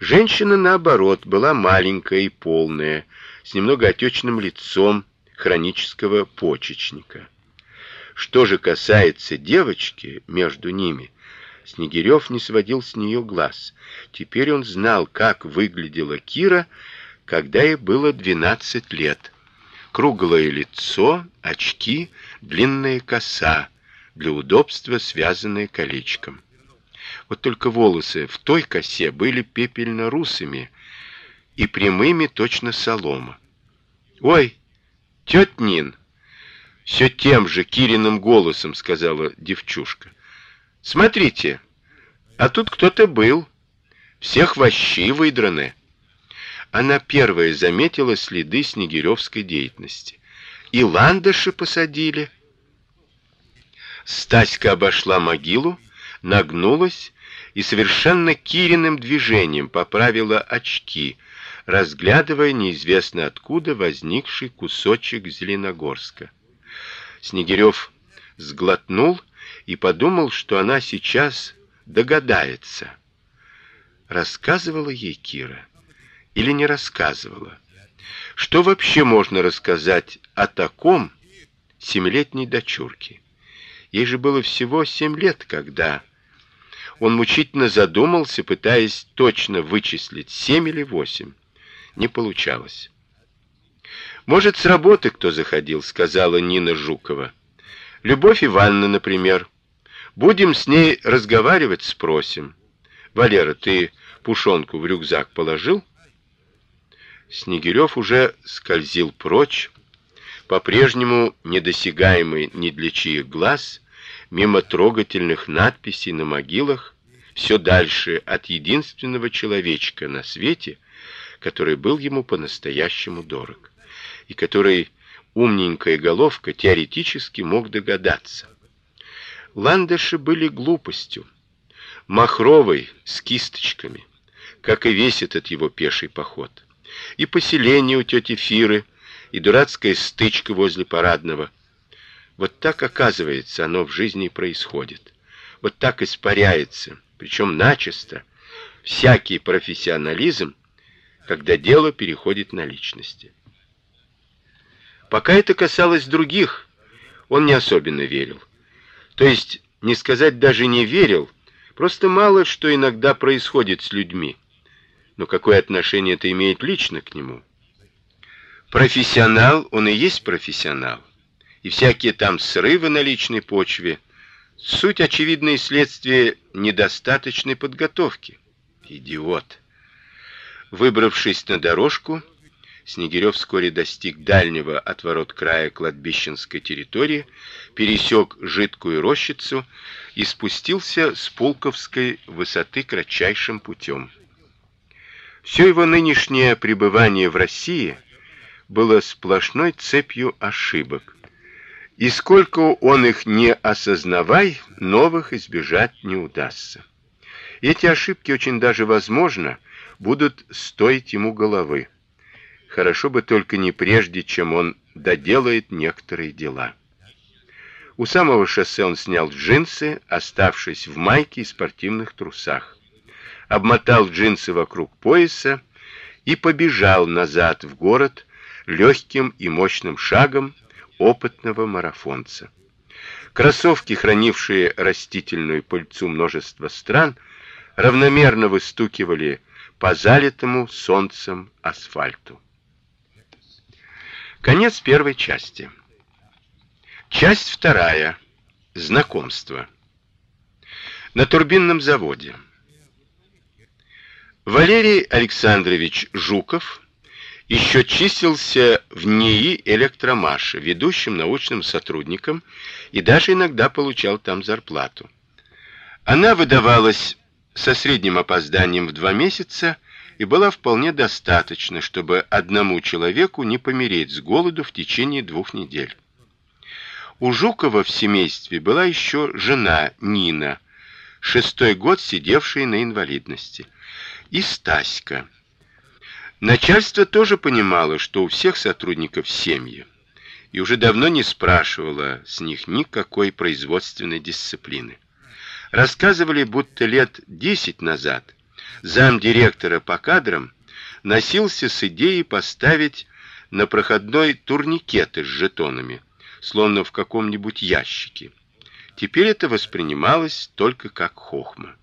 Женщина, наоборот, была маленькая и полная, с немного отечным лицом хронического почечника. Что же касается девочки между ними, Снегирев не сводил с нее глаз. Теперь он знал, как выглядела Кира, когда ей было двенадцать лет. Круглое лицо, очки, длинная коса, для удобства связанная колечком. Вот только волосы в той косе были пепельно-русыми и прямыми точно солома. Ой, тётя Нин, все тем же Кириным голосом сказала девчушка. Смотрите, а тут кто-то был. Всех вощи выдраны. Она первая заметила следы снегиревской деятельности. И ландыши посадили. Стаська обошла могилу, нагнулась и совершенно Кириным движением поправила очки, разглядывая неизвестно откуда возникший кусочек Зеленогорска. Снегирев сглотнул и подумал, что она сейчас догадается. Рассказывала ей Кира или не рассказывала? Что вообще можно рассказать о таком семилетней дочурке? Ей же было всего семь лет, когда он мучительно задумался, пытаясь точно вычислить семь или восемь. Не получалось. Может, с работы кто заходил, сказала Нина Жукова. Любовь Ивановна, например. Будем с ней разговаривать, спросим. Валера, ты пушонку в рюкзак положил? Снегирев уже скользил прочь, по-прежнему недосягаемый ни для чьих глаз, мимо трогательных надписей на могилах, все дальше от единственного человечка на свете, который был ему по-настоящему дорог, и который умненькая головка теоретически мог догадаться. Ландыши были глупостью, махровой с кисточками, как и весь этот его пеший поход. И поселение у тети Фиры, и дурацкая стычка возле парадного. Вот так, оказывается, оно в жизни происходит. Вот так испаряется, причем начисто, всякий профессионализм, когда дело переходит на личности. Пока это касалось других, он не особенно верил. То есть, не сказать даже не верил, просто мало что иногда происходит с людьми. Но какое отношение это имеет лично к нему? Профессионал, он и есть профессионал. И всякие там срывы на личной почве суть очевидное следствие недостаточной подготовки. Идиот. Выбравшись на дорожку, Снегирев вскоре достиг дальнего от ворот края кладбищенской территории, пересек жидкую рощицу и спустился с Пулковской высоты кратчайшим путем. Все его нынешнее пребывание в России было сплошной цепью ошибок. И сколько он их не осознавай, новых избежать не удастся. Эти ошибки очень даже возможно будут стоить ему головы. Хорошо бы только не прежде, чем он доделает некоторые дела. У самого шоссе он снял джинсы, оставшись в майке и спортивных трусах. Обмотал джинсы вокруг пояса и побежал назад в город легким и мощным шагом опытного марафонца. Кроссовки, хранившие растительную пыльцу множества стран, равномерно выстукивали по залитому солнцем асфальту. Конец первой части. Часть вторая. Знакомство. На турбинном заводе. Валерий Александрович Жуков еще числился в НИИ Электромаша, ведущим научным сотрудником, и даже иногда получал там зарплату. Она выдавалась со средним опозданием в два месяца и была вполне достаточна, чтобы одному человеку не помереть с голоду в течение двух недель. У Жукова в семействе была еще жена Нина, шестой год сидевшая на инвалидности, и Стаська. Начальство тоже понимало, что у всех сотрудников семьи, и уже давно не спрашивало с них никакой производственной дисциплины. Рассказывали, будто лет десять назад зам директора по кадрам носился с идеей поставить на проходной турникеты с жетонами, словно в каком-нибудь ящике. Теперь это воспринималось только как хохма.